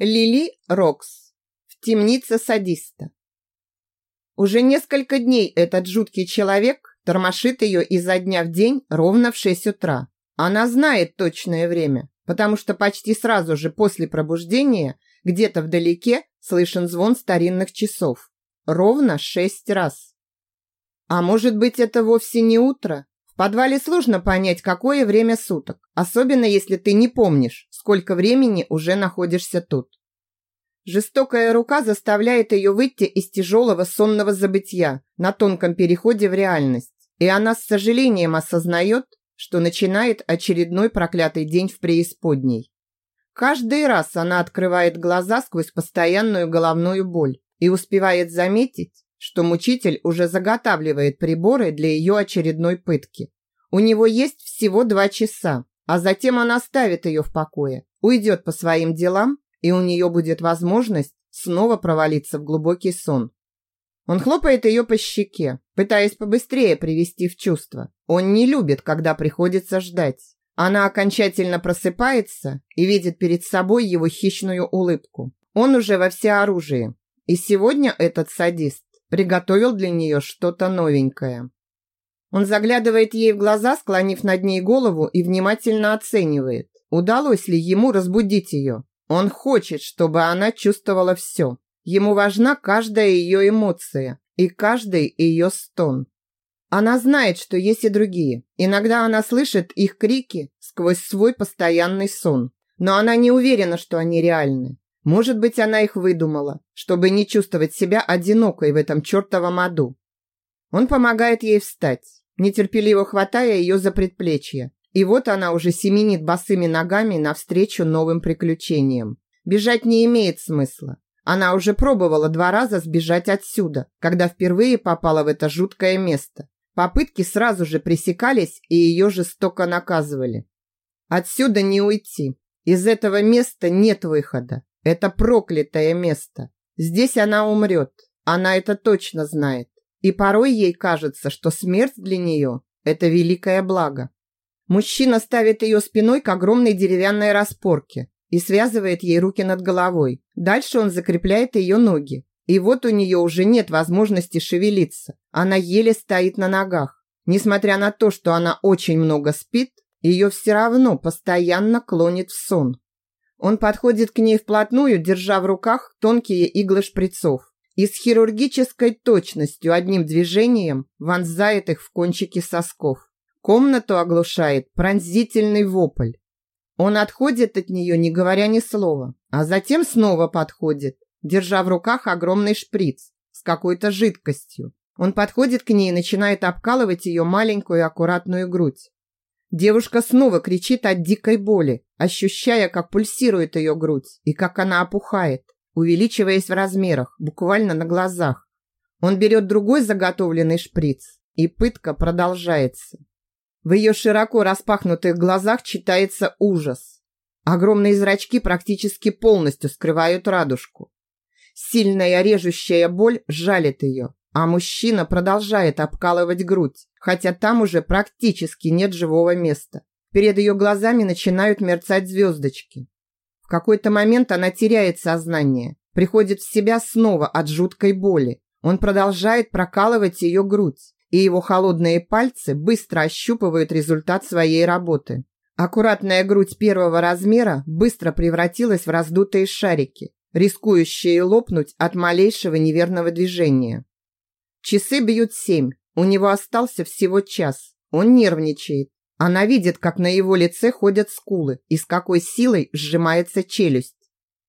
Лили Рокс. В темнице садиста. Уже несколько дней этот жуткий человек тормошит ее изо дня в день ровно в 6 утра. Она знает точное время, потому что почти сразу же после пробуждения где-то вдалеке слышен звон старинных часов. Ровно шесть раз. А может быть, это вовсе не утро? Подвале сложно понять, какое время суток, особенно если ты не помнишь, сколько времени уже находишься тут. Жестокая рука заставляет ее выйти из тяжелого сонного забытья на тонком переходе в реальность, и она с сожалением осознает, что начинает очередной проклятый день в преисподней. Каждый раз она открывает глаза сквозь постоянную головную боль и успевает заметить, что мучитель уже заготавливает приборы для ее очередной пытки. У него есть всего два часа, а затем он оставит ее в покое, уйдет по своим делам, и у нее будет возможность снова провалиться в глубокий сон. Он хлопает ее по щеке, пытаясь побыстрее привести в чувство. Он не любит, когда приходится ждать. Она окончательно просыпается и видит перед собой его хищную улыбку. Он уже во всеоружии. И сегодня этот садист приготовил для нее что-то новенькое. Он заглядывает ей в глаза, склонив над ней голову и внимательно оценивает, удалось ли ему разбудить ее. Он хочет, чтобы она чувствовала все. Ему важна каждая ее эмоция и каждый ее стон. Она знает, что есть и другие. Иногда она слышит их крики сквозь свой постоянный сон. Но она не уверена, что они реальны. Может быть, она их выдумала, чтобы не чувствовать себя одинокой в этом чертовом аду. Он помогает ей встать нетерпеливо хватая ее за предплечье. И вот она уже семенит босыми ногами навстречу новым приключениям. Бежать не имеет смысла. Она уже пробовала два раза сбежать отсюда, когда впервые попала в это жуткое место. Попытки сразу же пресекались и ее жестоко наказывали. Отсюда не уйти. Из этого места нет выхода. Это проклятое место. Здесь она умрет. Она это точно знает. И порой ей кажется, что смерть для нее – это великое благо. Мужчина ставит ее спиной к огромной деревянной распорке и связывает ей руки над головой. Дальше он закрепляет ее ноги. И вот у нее уже нет возможности шевелиться. Она еле стоит на ногах. Несмотря на то, что она очень много спит, ее все равно постоянно клонит в сон. Он подходит к ней вплотную, держа в руках тонкие иглы шприцов и с хирургической точностью одним движением вонзает их в кончики сосков. Комнату оглушает пронзительный вопль. Он отходит от нее, не говоря ни слова, а затем снова подходит, держа в руках огромный шприц с какой-то жидкостью. Он подходит к ней и начинает обкалывать ее маленькую аккуратную грудь. Девушка снова кричит от дикой боли, ощущая, как пульсирует ее грудь и как она опухает увеличиваясь в размерах, буквально на глазах. Он берет другой заготовленный шприц, и пытка продолжается. В ее широко распахнутых глазах читается ужас. Огромные зрачки практически полностью скрывают радужку. Сильная режущая боль жалит ее, а мужчина продолжает обкалывать грудь, хотя там уже практически нет живого места. Перед ее глазами начинают мерцать звездочки. В какой-то момент она теряет сознание, приходит в себя снова от жуткой боли. Он продолжает прокалывать ее грудь, и его холодные пальцы быстро ощупывают результат своей работы. Аккуратная грудь первого размера быстро превратилась в раздутые шарики, рискующие лопнуть от малейшего неверного движения. Часы бьют семь, у него остался всего час. Он нервничает, она видит, как на его лице ходят скулы и с какой силой сжимается челюсть.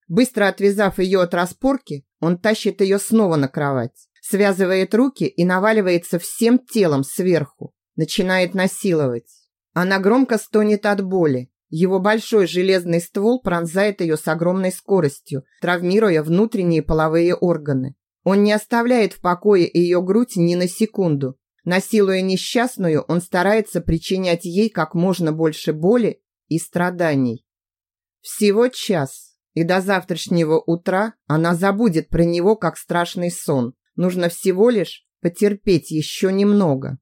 Быстро отвязав ее от распорки, он тащит ее снова на кровать, связывает руки и наваливается всем телом сверху, начинает насиловать. Она громко стонет от боли. Его большой железный ствол пронзает ее с огромной скоростью, травмируя внутренние половые органы. Он не оставляет в покое ее грудь ни на секунду, Насилуя несчастную, он старается причинять ей как можно больше боли и страданий. Всего час, и до завтрашнего утра она забудет про него как страшный сон. Нужно всего лишь потерпеть еще немного.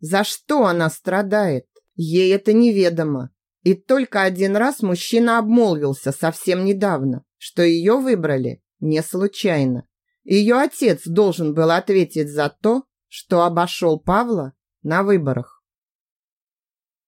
За что она страдает? Ей это неведомо. И только один раз мужчина обмолвился совсем недавно, что ее выбрали не случайно. Ее отец должен был ответить за то, что обошел Павла на выборах.